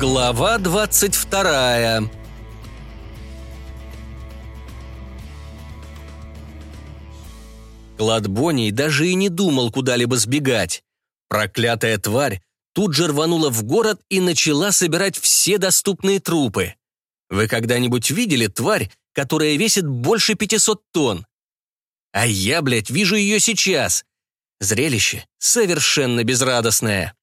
Глава 22 Клад Бонни даже и не думал куда-либо сбегать. Проклятая тварь тут же рванула в город и начала собирать все доступные трупы. Вы когда-нибудь видели тварь, которая весит больше 500 тонн? А я, блядь, вижу ее сейчас. Зрелище совершенно безрадостное.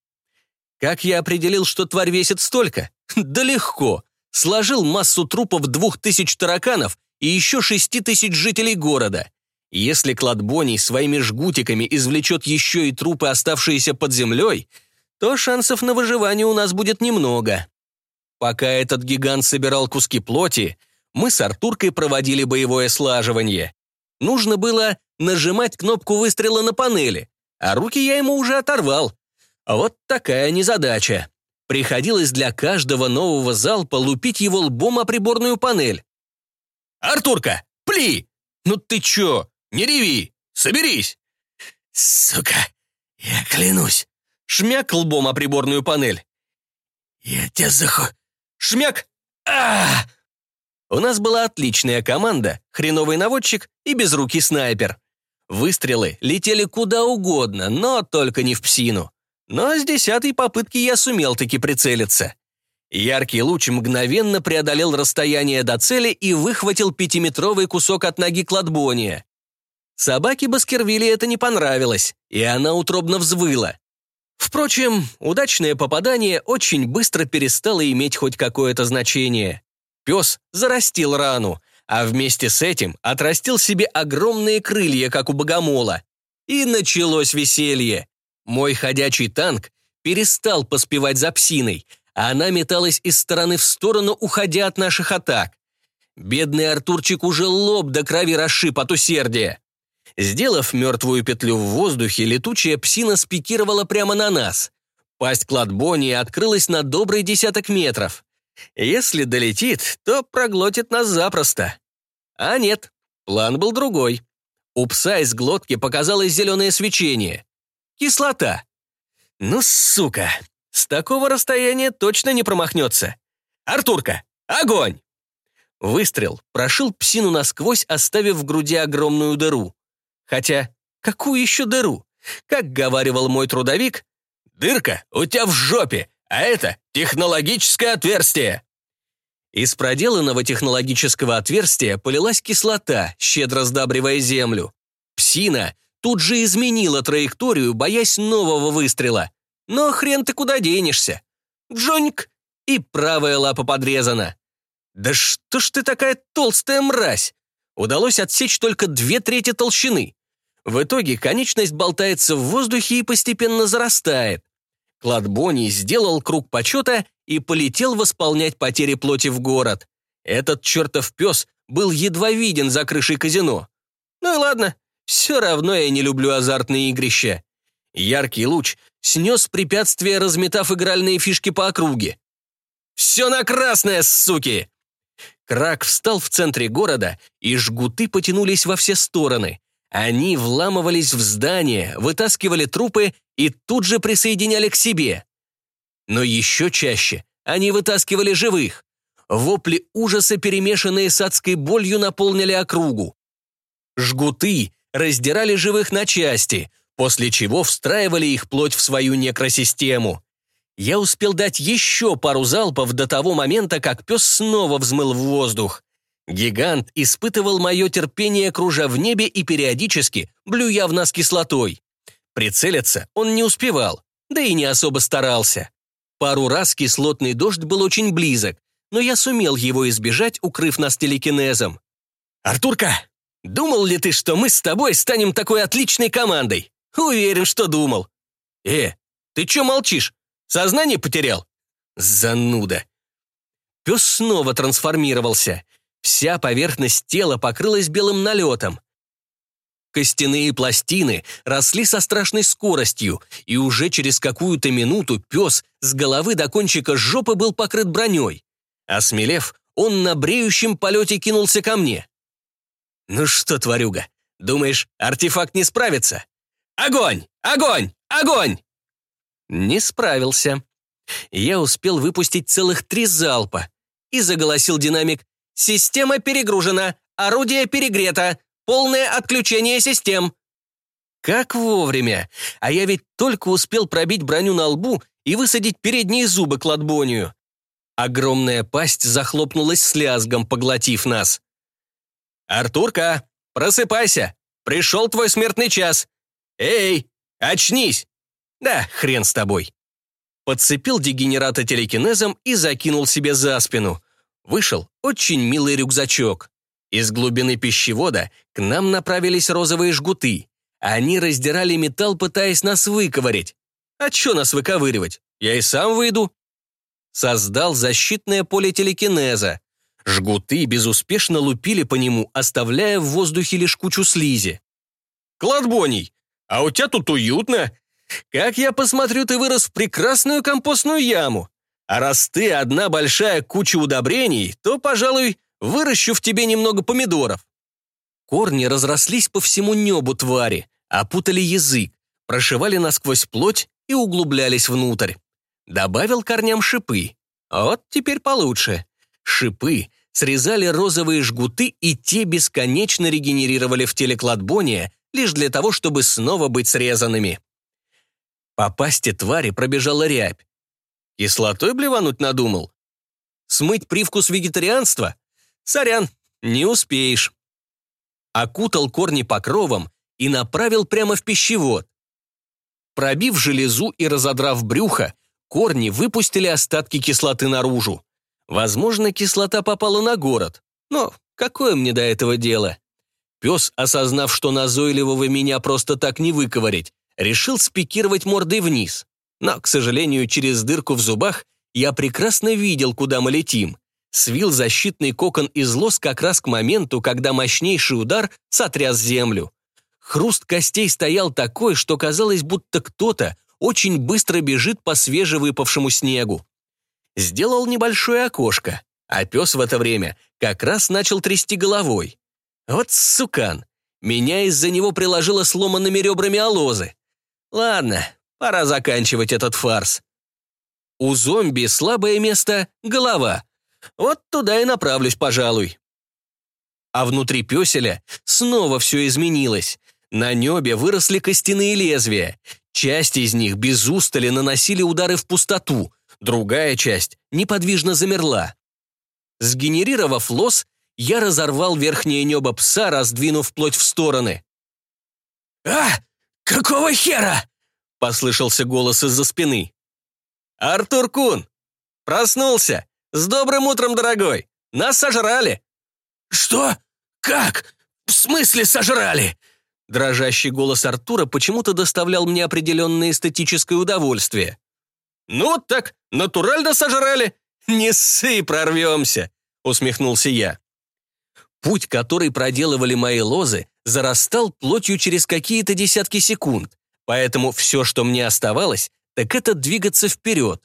Как я определил, что тварь весит столько? Да легко. Сложил массу трупов двух тысяч тараканов и еще шести тысяч жителей города. Если Кладбоний своими жгутиками извлечет еще и трупы, оставшиеся под землей, то шансов на выживание у нас будет немного. Пока этот гигант собирал куски плоти, мы с Артуркой проводили боевое слаживание. Нужно было нажимать кнопку выстрела на панели, а руки я ему уже оторвал, вот такая незадача. Приходилось для каждого нового залпа лупить его лбом о приборную панель. «Артурка, пли! Ну ты чё? Не реви! Соберись!» «Сука, я клянусь!» Шмяк лбом о приборную панель. «Я тебя заху...» Шмяк! а У нас была отличная команда, хреновый наводчик и безрукий снайпер. Выстрелы летели куда угодно, но только не в псину. Но с десятой попытки я сумел таки прицелиться. Яркий луч мгновенно преодолел расстояние до цели и выхватил пятиметровый кусок от ноги Кладбония. Собаке Баскервилли это не понравилось, и она утробно взвыла. Впрочем, удачное попадание очень быстро перестало иметь хоть какое-то значение. Пес зарастил рану, а вместе с этим отрастил себе огромные крылья, как у богомола. И началось веселье. Мой ходячий танк перестал поспевать за псиной, а она металась из стороны в сторону, уходя от наших атак. Бедный Артурчик уже лоб до крови расшиб от усердия. Сделав мертвую петлю в воздухе, летучая псина спикировала прямо на нас. Пасть Кладбони открылась на добрый десяток метров. Если долетит, то проглотит нас запросто. А нет, план был другой. У пса из глотки показалось зеленое свечение. Кислота. Ну, сука, с такого расстояния точно не промахнется. Артурка, огонь! Выстрел прошил псину насквозь, оставив в груди огромную дыру. Хотя, какую еще дыру? Как говаривал мой трудовик, «Дырка у тебя в жопе, а это технологическое отверстие». Из проделанного технологического отверстия полилась кислота, щедро сдабривая землю. Псина тут же изменила траекторию, боясь нового выстрела. Но хрен ты куда денешься. Джоньк! И правая лапа подрезана. Да что ж ты такая толстая мразь? Удалось отсечь только две трети толщины. В итоге конечность болтается в воздухе и постепенно зарастает. Клад Бонни сделал круг почета и полетел восполнять потери плоти в город. Этот чертов пес был едва виден за крышей казино. Ну и ладно, все равно я не люблю азартные игрища. Яркий луч снес препятствие, разметав игральные фишки по округе. «Все на красное, суки!» Крак встал в центре города, и жгуты потянулись во все стороны. Они вламывались в здание, вытаскивали трупы и тут же присоединяли к себе. Но еще чаще они вытаскивали живых. Вопли ужаса, перемешанные с адской болью, наполнили округу. Жгуты раздирали живых на части, после чего встраивали их плоть в свою некросистему. Я успел дать еще пару залпов до того момента, как пес снова взмыл в воздух. Гигант испытывал мое терпение, кружа в небе и периодически блюя в нас кислотой. Прицелиться он не успевал, да и не особо старался. Пару раз кислотный дождь был очень близок, но я сумел его избежать, укрыв нас телекинезом. «Артурка, Думал ли ты, что мы с тобой станем такой отличной командой? Уверен, что думал. Э, ты чё молчишь? Сознание потерял? Зануда. Пес снова трансформировался. Вся поверхность тела покрылась белым налетом. Костяные пластины росли со страшной скоростью, и уже через какую-то минуту пес с головы до кончика жопы был покрыт броней. Осмелев, он на бреющем полете кинулся ко мне. «Ну что, тварюга, думаешь, артефакт не справится? Огонь! Огонь! Огонь!» Не справился. Я успел выпустить целых три залпа. И заголосил динамик. «Система перегружена, орудие перегрето, полное отключение систем». Как вовремя! А я ведь только успел пробить броню на лбу и высадить передние зубы кладбонию. Огромная пасть захлопнулась с лязгом, поглотив нас. «Артурка, просыпайся! Пришел твой смертный час! Эй, очнись!» «Да, хрен с тобой!» Подцепил дегенерата телекинезом и закинул себе за спину. Вышел очень милый рюкзачок. Из глубины пищевода к нам направились розовые жгуты. Они раздирали металл, пытаясь нас выковырять. А чё нас выковыривать? Я и сам выйду. Создал защитное поле телекинеза. Жгуты безуспешно лупили по нему, оставляя в воздухе лишь кучу слизи. «Кладбоний, а у тебя тут уютно. Как я посмотрю, ты вырос в прекрасную компостную яму. А раз ты одна большая куча удобрений, то, пожалуй, выращу в тебе немного помидоров. Корни разрослись по всему небу твари, опутали язык, прошивали насквозь плоть и углублялись внутрь. Добавил корням шипы. Вот теперь получше. Шипы срезали розовые жгуты, и те бесконечно регенерировали в теле кладбония лишь для того, чтобы снова быть срезанными. По пасти твари пробежала рябь. Кислотой блевануть надумал? Смыть привкус вегетарианства? Сорян, не успеешь окутал корни покровом и направил прямо в пищевод. Пробив железу и разодрав брюхо, корни выпустили остатки кислоты наружу. Возможно, кислота попала на город, но какое мне до этого дело? Пес, осознав, что назойливого меня просто так не выковырять, решил спикировать мордой вниз. Но, к сожалению, через дырку в зубах я прекрасно видел, куда мы летим свил защитный кокон из лос как раз к моменту, когда мощнейший удар сотряс землю. Хруст костей стоял такой, что казалось, будто кто-то очень быстро бежит по свежевыпавшему снегу. Сделал небольшое окошко, а пес в это время как раз начал трясти головой. Вот сукан! Меня из-за него приложило сломанными ребрами алозы. Ладно, пора заканчивать этот фарс. У зомби слабое место — голова, вот туда и направлюсь, пожалуй. А внутри песеля снова все изменилось. На небе выросли костяные лезвия. Часть из них без устали наносили удары в пустоту, другая часть неподвижно замерла. Сгенерировав лос, я разорвал верхнее небо пса, раздвинув плоть в стороны. «А! Какого хера?» — послышался голос из-за спины. «Артур Кун! Проснулся! «С добрым утром, дорогой! Нас сожрали!» «Что? Как? В смысле сожрали?» Дрожащий голос Артура почему-то доставлял мне определенное эстетическое удовольствие. «Ну так, натурально сожрали! Не ссы, прорвемся!» — усмехнулся я. Путь, который проделывали мои лозы, зарастал плотью через какие-то десятки секунд, поэтому все, что мне оставалось, так это двигаться вперед,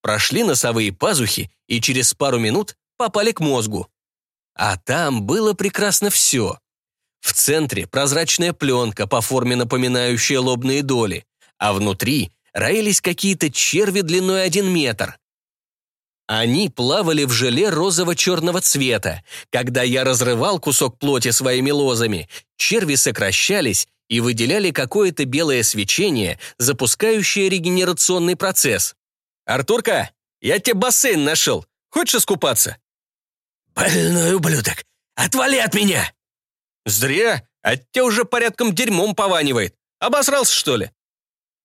прошли носовые пазухи и через пару минут попали к мозгу. А там было прекрасно все. В центре прозрачная пленка, по форме напоминающая лобные доли, а внутри роились какие-то черви длиной один метр. Они плавали в желе розово-черного цвета. Когда я разрывал кусок плоти своими лозами, черви сокращались и выделяли какое-то белое свечение, запускающее регенерационный процесс. «Артурка, я тебе бассейн нашел. Хочешь искупаться?» «Больной ублюдок! Отвали от меня!» «Зря! От тебя уже порядком дерьмом пованивает. Обосрался, что ли?»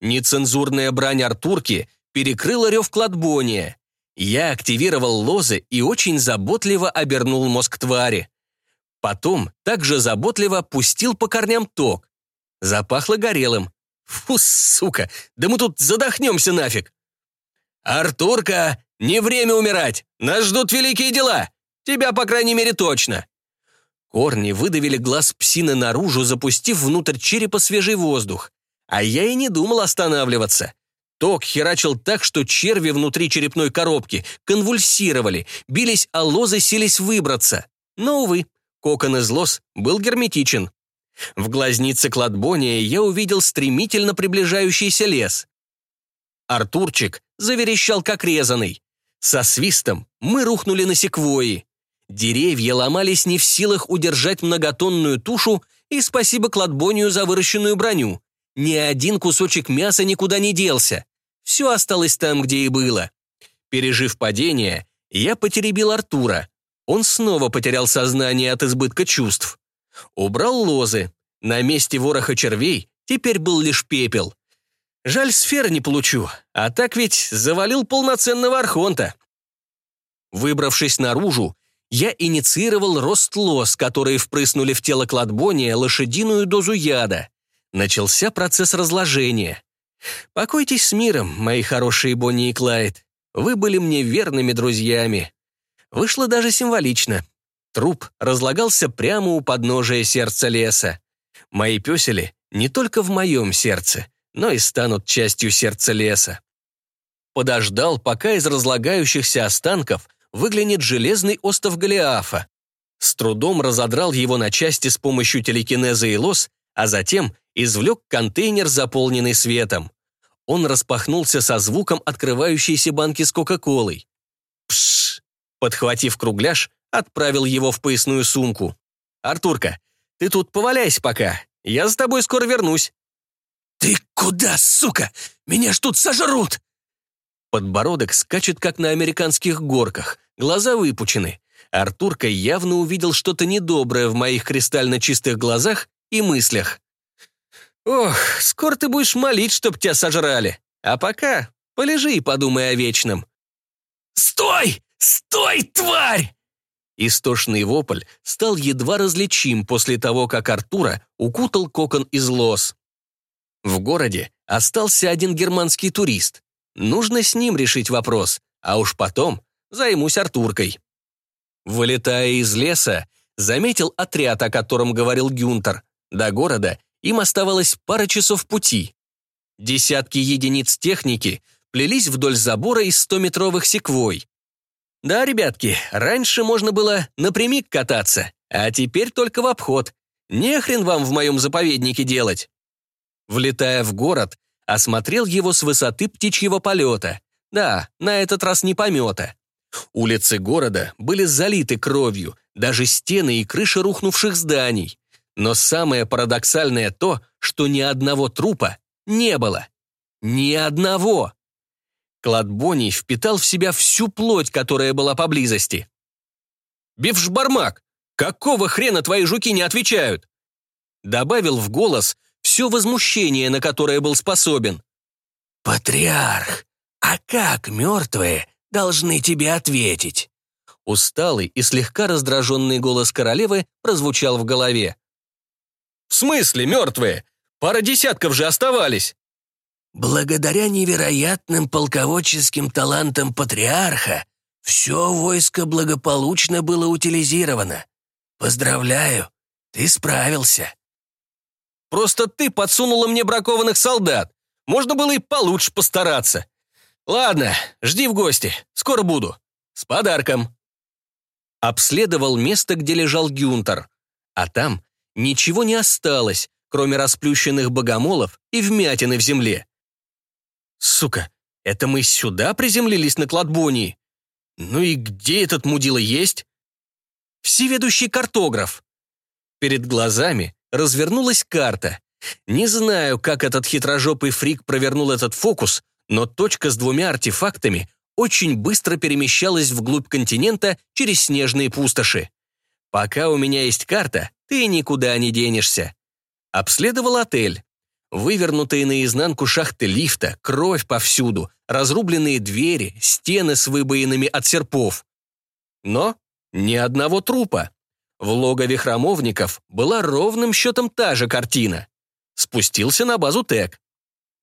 Нецензурная брань Артурки перекрыла рев кладбония. Я активировал лозы и очень заботливо обернул мозг твари. Потом также заботливо пустил по корням ток. Запахло горелым. Фу, сука, да мы тут задохнемся нафиг. «Артурка, не время умирать! Нас ждут великие дела! Тебя, по крайней мере, точно!» Корни выдавили глаз псины наружу, запустив внутрь черепа свежий воздух. А я и не думал останавливаться. Ток херачил так, что черви внутри черепной коробки конвульсировали, бились, а лозы селись выбраться. Но, увы, кокон из лоз был герметичен. В глазнице кладбония я увидел стремительно приближающийся лес. Артурчик заверещал как резанный. Со свистом мы рухнули на секвои. Деревья ломались не в силах удержать многотонную тушу, и спасибо кладбонию за выращенную броню. Ни один кусочек мяса никуда не делся. Все осталось там, где и было. Пережив падение, я потеребил Артура. Он снова потерял сознание от избытка чувств. Убрал лозы. На месте вороха червей теперь был лишь пепел. Жаль, сферы не получу, а так ведь завалил полноценного архонта. Выбравшись наружу, я инициировал рост лоз, которые впрыснули в тело кладбония лошадиную дозу яда. Начался процесс разложения. Покойтесь с миром, мои хорошие Бонни и Клайд. Вы были мне верными друзьями. Вышло даже символично. Труп разлагался прямо у подножия сердца леса. Мои песели не только в моем сердце, но и станут частью сердца леса. Подождал, пока из разлагающихся останков выглянет железный остов Голиафа. С трудом разодрал его на части с помощью телекинеза и лос, а затем извлек контейнер, заполненный светом. Он распахнулся со звуком открывающейся банки с Кока-Колой. Пш! Подхватив кругляш, отправил его в поясную сумку. «Артурка, ты тут поваляйся пока. Я за тобой скоро вернусь». «Ты куда, сука? Меня ж тут сожрут!» Подбородок скачет, как на американских горках, глаза выпучены. Артурка явно увидел что-то недоброе в моих кристально чистых глазах и мыслях. «Ох, скоро ты будешь молить, чтоб тебя сожрали. А пока полежи и подумай о вечном». «Стой! Стой, тварь!» Истошный вопль стал едва различим после того, как Артура укутал кокон из лос. В городе остался один германский турист. Нужно с ним решить вопрос, а уж потом займусь Артуркой. Вылетая из леса, заметил отряд, о котором говорил Гюнтер. До города им оставалось пара часов пути. Десятки единиц техники плелись вдоль забора из стометровых секвой. Да, ребятки, раньше можно было напрямик кататься, а теперь только в обход. Не хрен вам в моем заповеднике делать. Влетая в город, осмотрел его с высоты птичьего полета. Да, на этот раз не помета. Улицы города были залиты кровью, даже стены и крыши рухнувших зданий. Но самое парадоксальное то, что ни одного трупа не было. Ни одного. Кладбоний впитал в себя всю плоть, которая была поблизости. «Бифшбармак, какого хрена твои жуки не отвечают?» Добавил в голос все возмущение, на которое был способен. «Патриарх, а как мертвые должны тебе ответить?» Усталый и слегка раздраженный голос королевы прозвучал в голове. «В смысле мертвые? Пара десятков же оставались!» Благодаря невероятным полководческим талантам патриарха все войско благополучно было утилизировано. Поздравляю, ты справился. Просто ты подсунула мне бракованных солдат. Можно было и получше постараться. Ладно, жди в гости, скоро буду. С подарком. Обследовал место, где лежал Гюнтер. А там ничего не осталось, кроме расплющенных богомолов и вмятины в земле. Сука, это мы сюда приземлились на Кладбонии? Ну и где этот мудила есть? Всеведущий картограф. Перед глазами развернулась карта. Не знаю, как этот хитрожопый фрик провернул этот фокус, но точка с двумя артефактами очень быстро перемещалась вглубь континента через снежные пустоши. Пока у меня есть карта, ты никуда не денешься. Обследовал отель. Вывернутые наизнанку шахты лифта, кровь повсюду, разрубленные двери, стены с выбоинами от серпов. Но ни одного трупа. В логове храмовников была ровным счетом та же картина. Спустился на базу ТЭК.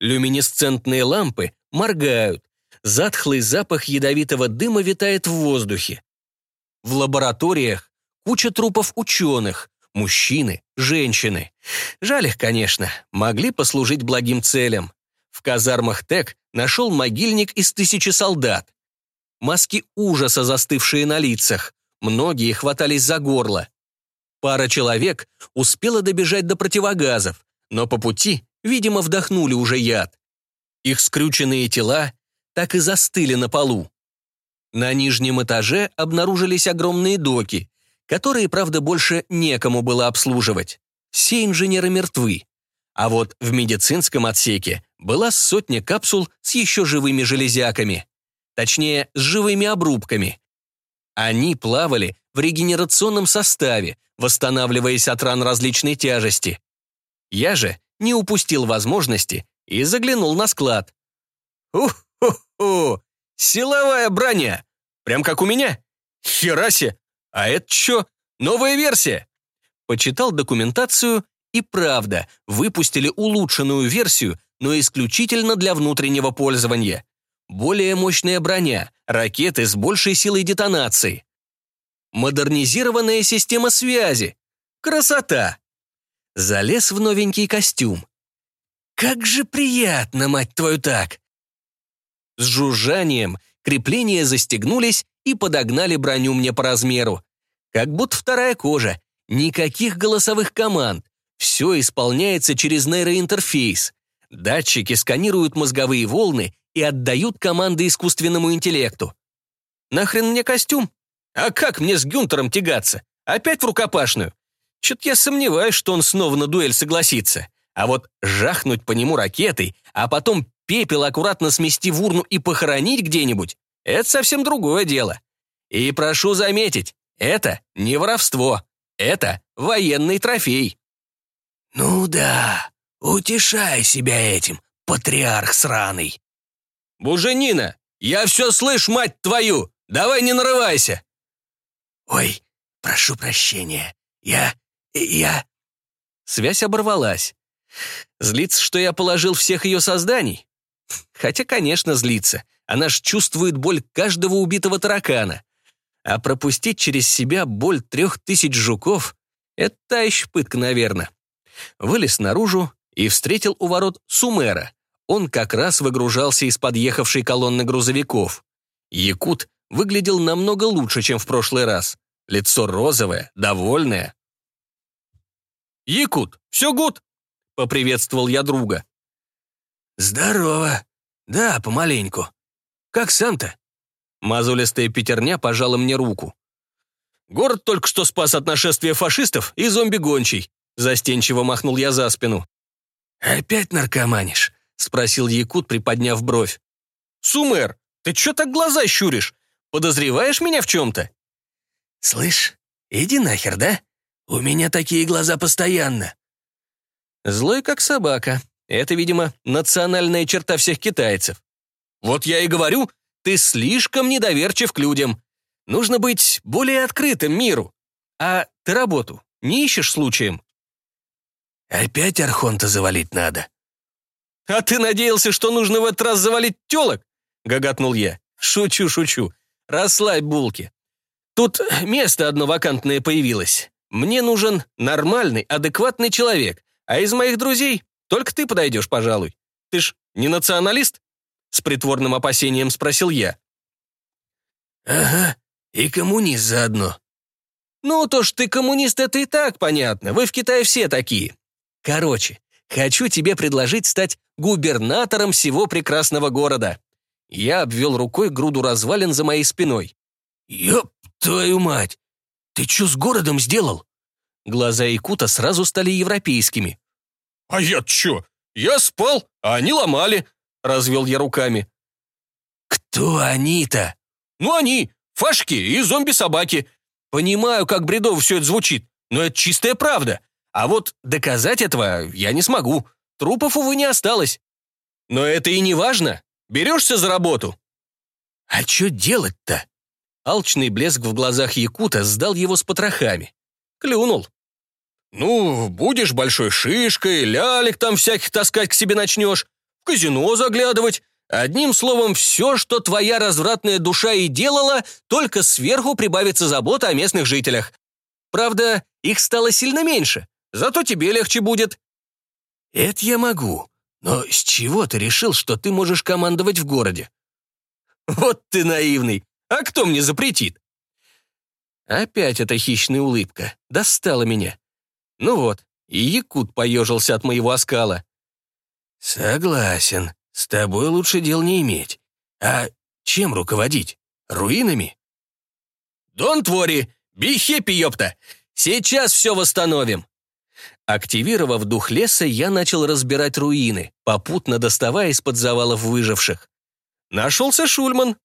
Люминесцентные лампы моргают. Затхлый запах ядовитого дыма витает в воздухе. В лабораториях куча трупов ученых, Мужчины, женщины. Жаль их, конечно, могли послужить благим целям. В казармах ТЭК нашел могильник из тысячи солдат. Маски ужаса, застывшие на лицах. Многие хватались за горло. Пара человек успела добежать до противогазов, но по пути, видимо, вдохнули уже яд. Их скрюченные тела так и застыли на полу. На нижнем этаже обнаружились огромные доки, которые, правда, больше некому было обслуживать. Все инженеры мертвы. А вот в медицинском отсеке была сотня капсул с еще живыми железяками. Точнее, с живыми обрубками. Они плавали в регенерационном составе, восстанавливаясь от ран различной тяжести. Я же не упустил возможности и заглянул на склад. «Ух-хо-хо! Силовая броня! Прям как у меня? Херасе! А это что, новая версия?» Почитал документацию, и правда, выпустили улучшенную версию, но исключительно для внутреннего пользования. Более мощная броня, ракеты с большей силой детонации. Модернизированная система связи. Красота! Залез в новенький костюм. Как же приятно, мать твою, так! С жужжанием крепления застегнулись и подогнали броню мне по размеру. Как будто вторая кожа. Никаких голосовых команд. Все исполняется через нейроинтерфейс. Датчики сканируют мозговые волны и отдают команды искусственному интеллекту. Нахрен мне костюм? А как мне с Гюнтером тягаться? Опять в рукопашную? Чё-то я сомневаюсь, что он снова на дуэль согласится. А вот жахнуть по нему ракетой, а потом пепел аккуратно смести в урну и похоронить где-нибудь, это совсем другое дело. И прошу заметить, это не воровство, это военный трофей. «Ну да, утешай себя этим, патриарх сраный!» «Буженина, я все слышь, мать твою! Давай не нарывайся!» «Ой, прошу прощения, я... я...» Связь оборвалась. Злится, что я положил всех ее созданий? Хотя, конечно, злится. Она ж чувствует боль каждого убитого таракана. А пропустить через себя боль трех тысяч жуков — это та еще пытка, наверное. Вылез наружу и встретил у ворот Сумера. Он как раз выгружался из подъехавшей колонны грузовиков. Якут выглядел намного лучше, чем в прошлый раз. Лицо розовое, довольное. «Якут, все гуд?» — поприветствовал я друга. «Здорово. Да, помаленьку. Как сам-то?» Мазулистая пятерня пожала мне руку. «Город только что спас от нашествия фашистов и зомби-гончий», застенчиво махнул я за спину. «Опять наркоманишь?» — спросил Якут, приподняв бровь. «Сумер, ты чё так глаза щуришь? Подозреваешь меня в чем-то?» «Слышь, иди нахер, да? У меня такие глаза постоянно». Злой как собака. Это, видимо, национальная черта всех китайцев. Вот я и говорю, ты слишком недоверчив к людям. Нужно быть более открытым миру. А ты работу не ищешь случаем? Опять Архонта завалить надо. А ты надеялся, что нужно в этот раз завалить телок? Гоготнул я. Шучу, шучу. Расслабь булки. Тут место одно вакантное появилось. Мне нужен нормальный, адекватный человек, а из моих друзей только ты подойдешь, пожалуй. Ты ж не националист? С притворным опасением спросил я. Ага, и коммунист заодно. Ну, то ж ты коммунист, это и так понятно. Вы в Китае все такие. Короче, хочу тебе предложить стать губернатором всего прекрасного города. Я обвел рукой груду развалин за моей спиной. «Ёп твою мать! Ты что с городом сделал?» Глаза Якута сразу стали европейскими. «А я чё? Я спал, а они ломали», — развел я руками. «Кто они-то?» «Ну они, фашки и зомби-собаки. Понимаю, как бредово все это звучит, но это чистая правда. А вот доказать этого я не смогу. Трупов, увы, не осталось. Но это и не важно. Берешься за работу?» «А что делать-то?» Алчный блеск в глазах Якута сдал его с потрохами. Клюнул. «Ну, будешь большой шишкой, лялек там всяких таскать к себе начнешь, казино заглядывать. Одним словом, все, что твоя развратная душа и делала, только сверху прибавится забота о местных жителях. Правда, их стало сильно меньше, зато тебе легче будет». «Это я могу. Но с чего ты решил, что ты можешь командовать в городе?» «Вот ты наивный. А кто мне запретит?» Опять эта хищная улыбка. Достала меня. Ну вот, и Якут поежился от моего оскала. «Согласен. С тобой лучше дел не иметь. А чем руководить? Руинами? Дон твори, бихепи, ёпта! Сейчас все восстановим. Активировав дух леса, я начал разбирать руины, попутно доставая из-под завалов выживших. Нашелся Шульман.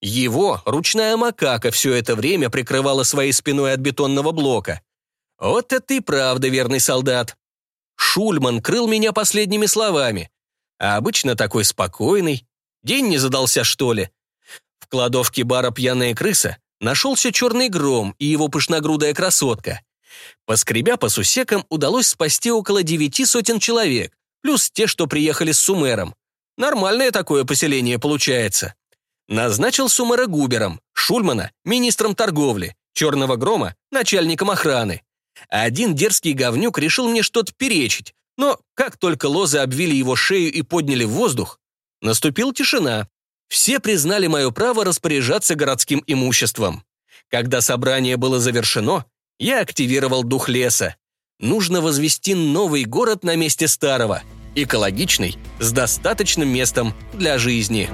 Его ручная макака все это время прикрывала своей спиной от бетонного блока. Вот это и правда верный солдат. Шульман крыл меня последними словами. А обычно такой спокойный. День не задался, что ли? В кладовке бара «Пьяная крыса» нашелся черный гром и его пышногрудая красотка. Поскребя по сусекам, удалось спасти около девяти сотен человек, плюс те, что приехали с Сумером. Нормальное такое поселение получается. Назначил Сумера губером, Шульмана – министром торговли, Черного Грома – начальником охраны. Один дерзкий говнюк решил мне что-то перечить, но как только лозы обвили его шею и подняли в воздух, наступила тишина. Все признали мое право распоряжаться городским имуществом. Когда собрание было завершено, я активировал дух леса. Нужно возвести новый город на месте старого, экологичный, с достаточным местом для жизни.